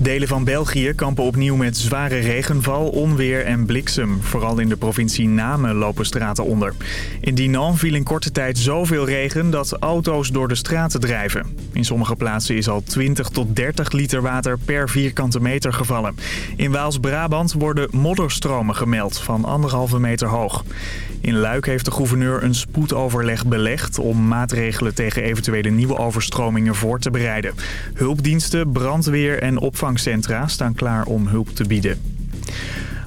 Delen van België kampen opnieuw met zware regenval, onweer en bliksem. Vooral in de provincie Namen lopen straten onder. In Dinan viel in korte tijd zoveel regen dat auto's door de straten drijven. In sommige plaatsen is al 20 tot 30 liter water per vierkante meter gevallen. In Waals-Brabant worden modderstromen gemeld van anderhalve meter hoog. In Luik heeft de gouverneur een spoedoverleg belegd om maatregelen tegen eventuele nieuwe overstromingen voor te bereiden. Hulpdiensten, brandweer en opvangcentra staan klaar om hulp te bieden.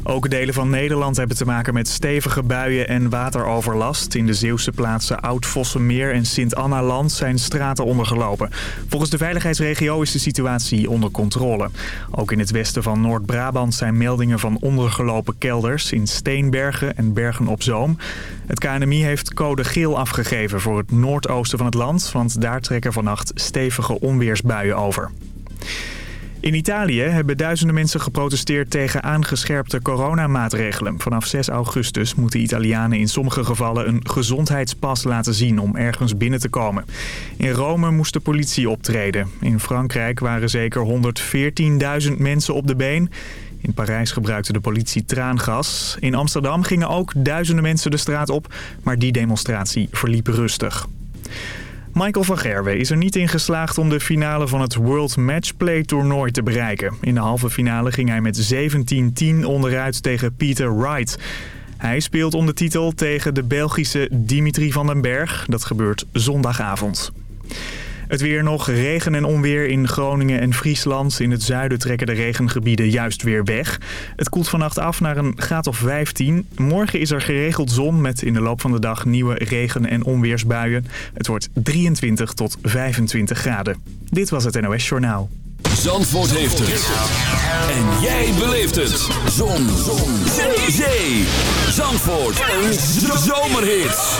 Ook delen van Nederland hebben te maken met stevige buien en wateroverlast. In de Zeeuwse plaatsen Oud-Vossenmeer en Sint-Anna-land zijn straten ondergelopen. Volgens de veiligheidsregio is de situatie onder controle. Ook in het westen van Noord-Brabant zijn meldingen van ondergelopen kelders... in Steenbergen en Bergen op Zoom. Het KNMI heeft code geel afgegeven voor het noordoosten van het land... want daar trekken vannacht stevige onweersbuien over. In Italië hebben duizenden mensen geprotesteerd tegen aangescherpte coronamaatregelen. Vanaf 6 augustus moeten Italianen in sommige gevallen een gezondheidspas laten zien om ergens binnen te komen. In Rome moest de politie optreden. In Frankrijk waren zeker 114.000 mensen op de been. In Parijs gebruikte de politie traangas. In Amsterdam gingen ook duizenden mensen de straat op, maar die demonstratie verliep rustig. Michael van Gerwen is er niet in geslaagd om de finale van het World Matchplay toernooi te bereiken. In de halve finale ging hij met 17-10 onderuit tegen Peter Wright. Hij speelt om de titel tegen de Belgische Dimitri van den Berg. Dat gebeurt zondagavond. Het weer nog, regen en onweer in Groningen en Friesland. In het zuiden trekken de regengebieden juist weer weg. Het koelt vannacht af naar een graad of 15. Morgen is er geregeld zon met in de loop van de dag nieuwe regen- en onweersbuien. Het wordt 23 tot 25 graden. Dit was het NOS Journaal. Zandvoort heeft het. En jij beleeft het. Zon. zon. Zee. Zandvoort. Een zomerhit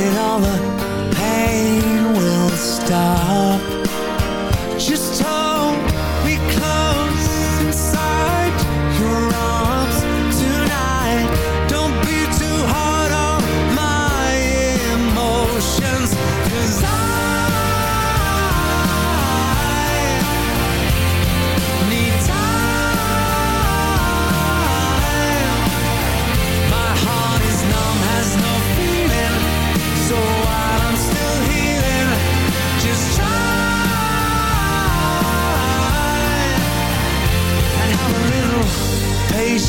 and all the pain will stop. Just talk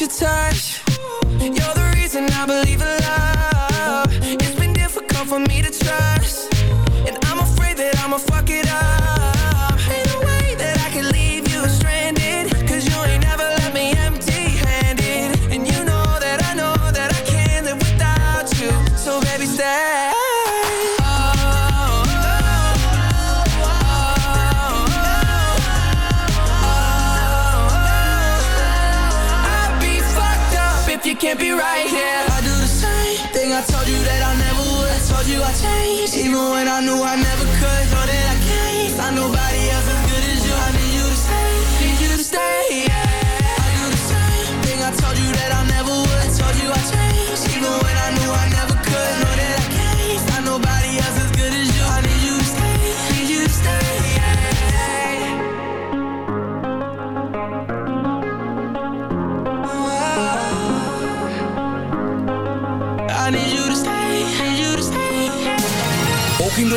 your touch.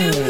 you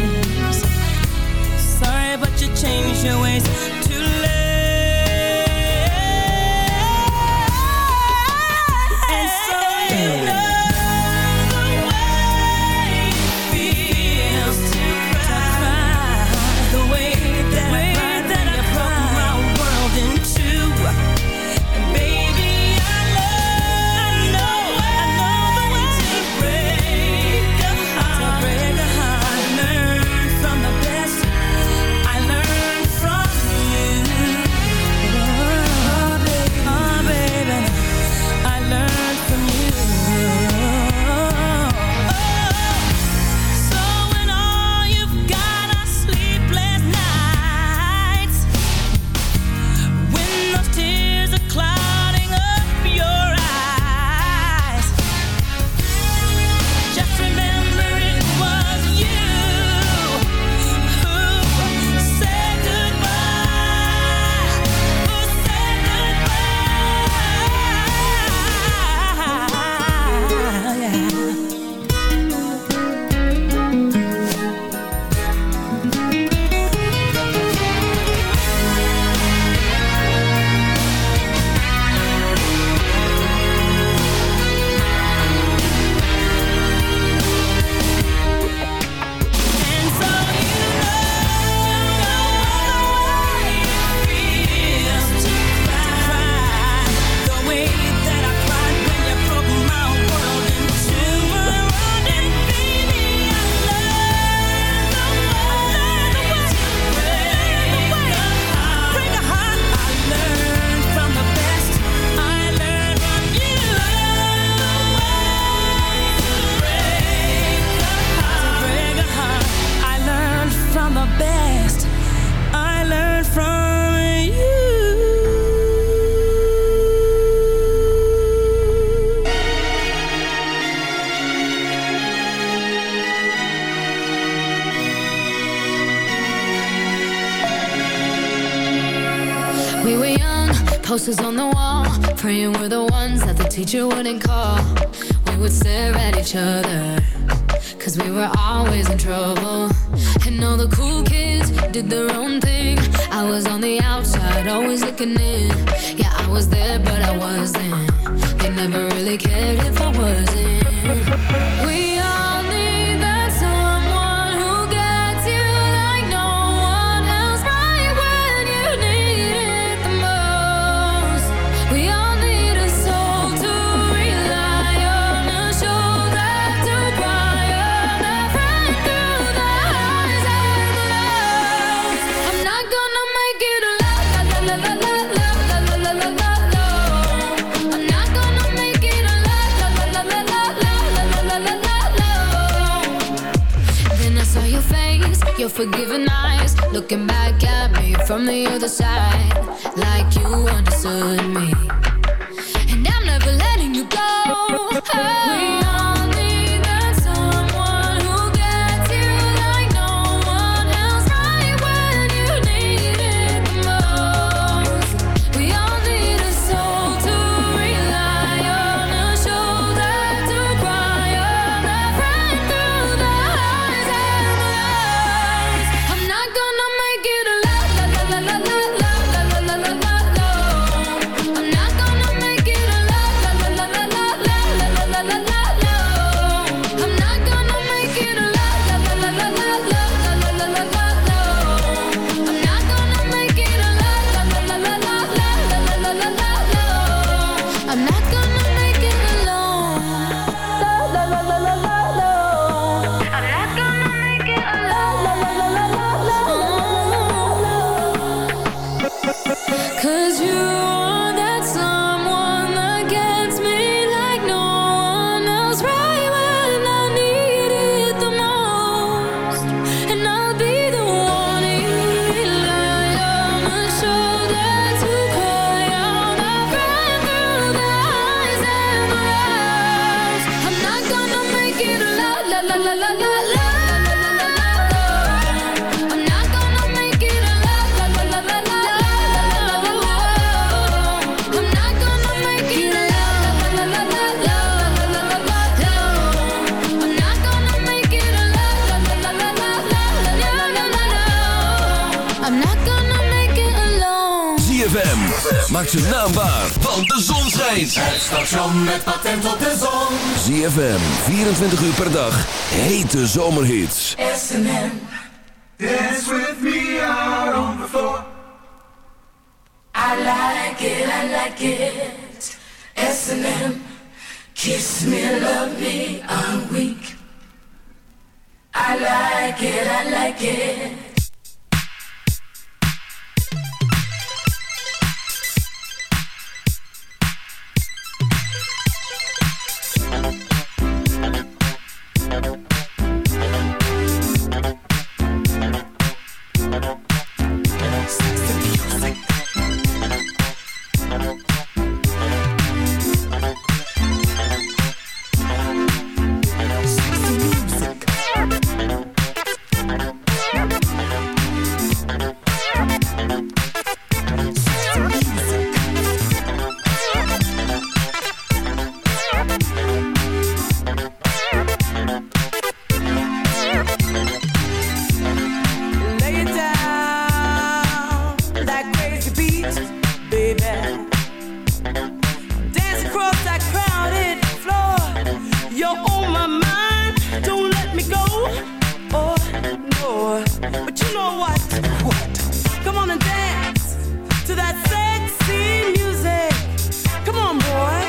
ways change your ways maakt zijn naam waar, want de zon schijnt. Het station met patent op de zon. ZFM, 24 uur per dag, hete zomerhits. S&M, dance with me out on the floor. I like it, I like it. S&M, kiss me, love me, I'm weak. I like it, I like it. But you know what? What? Come on and dance to that sexy music. Come on, boy.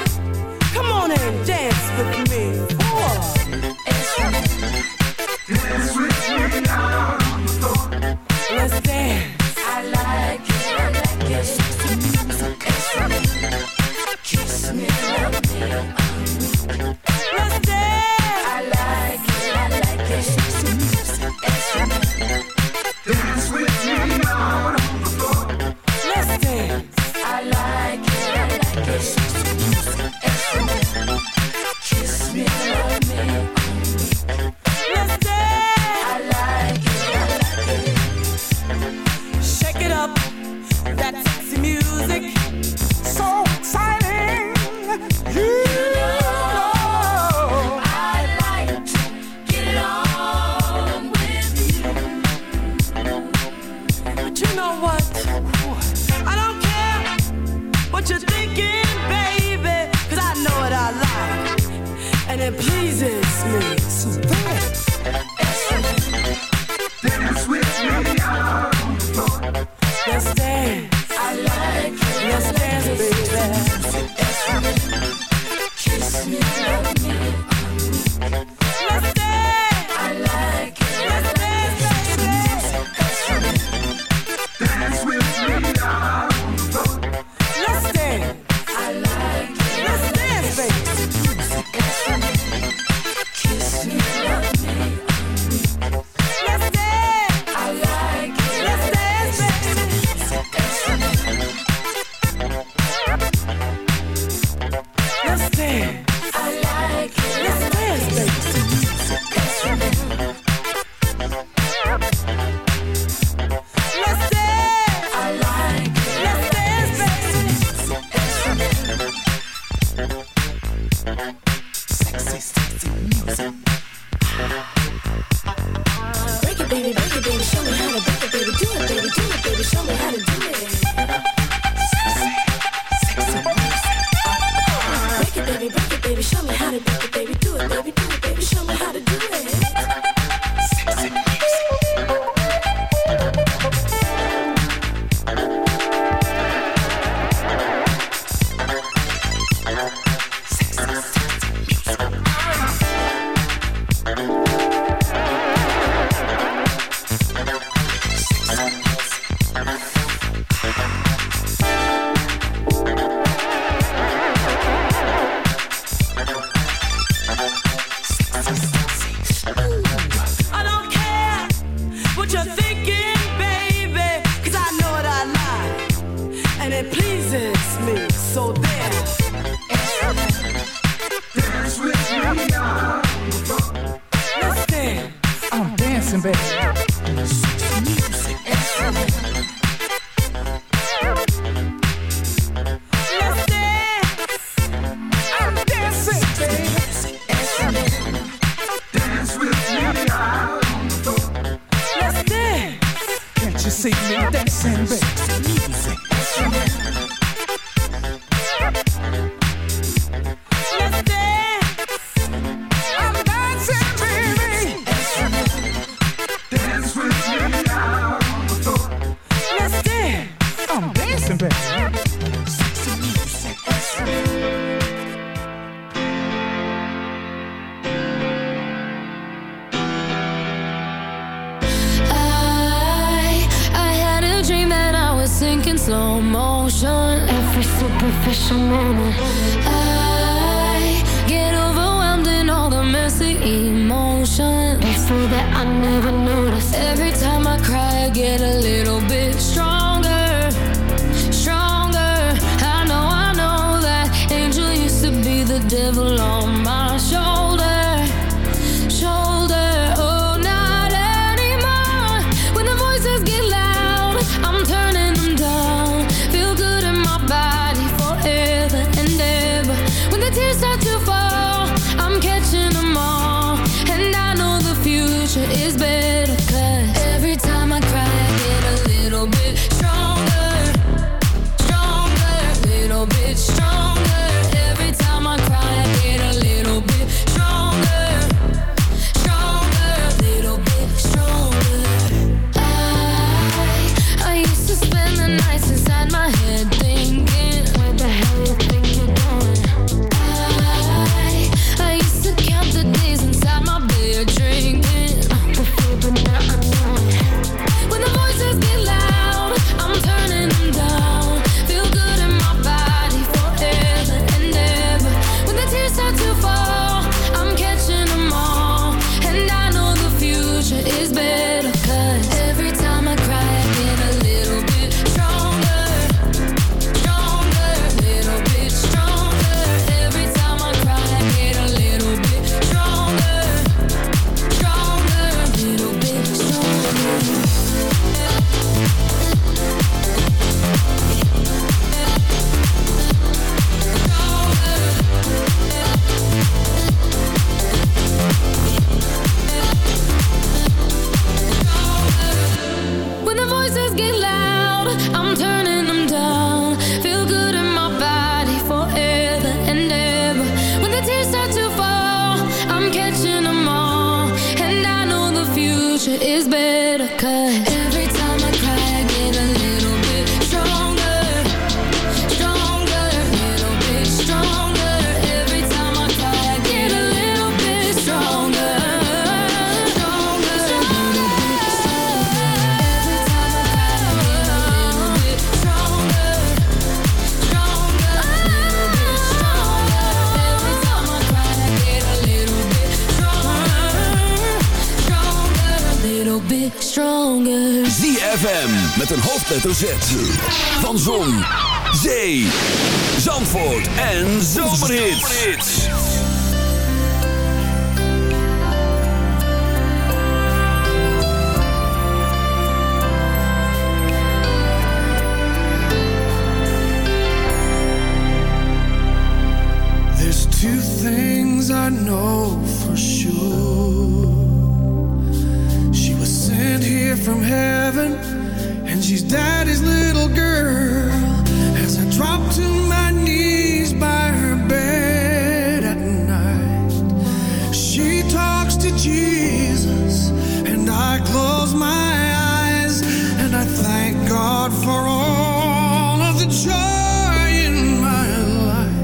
Lord, for all of the joy in my life.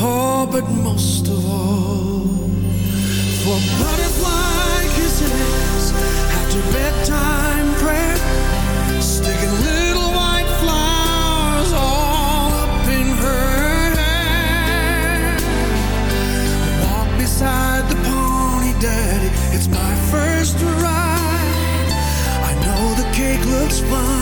Oh, but most of all, for butterfly kisses after bedtime prayer, sticking little white flowers all up in her hair. Walk beside the pony, Daddy. It's my first ride. I know the cake looks fine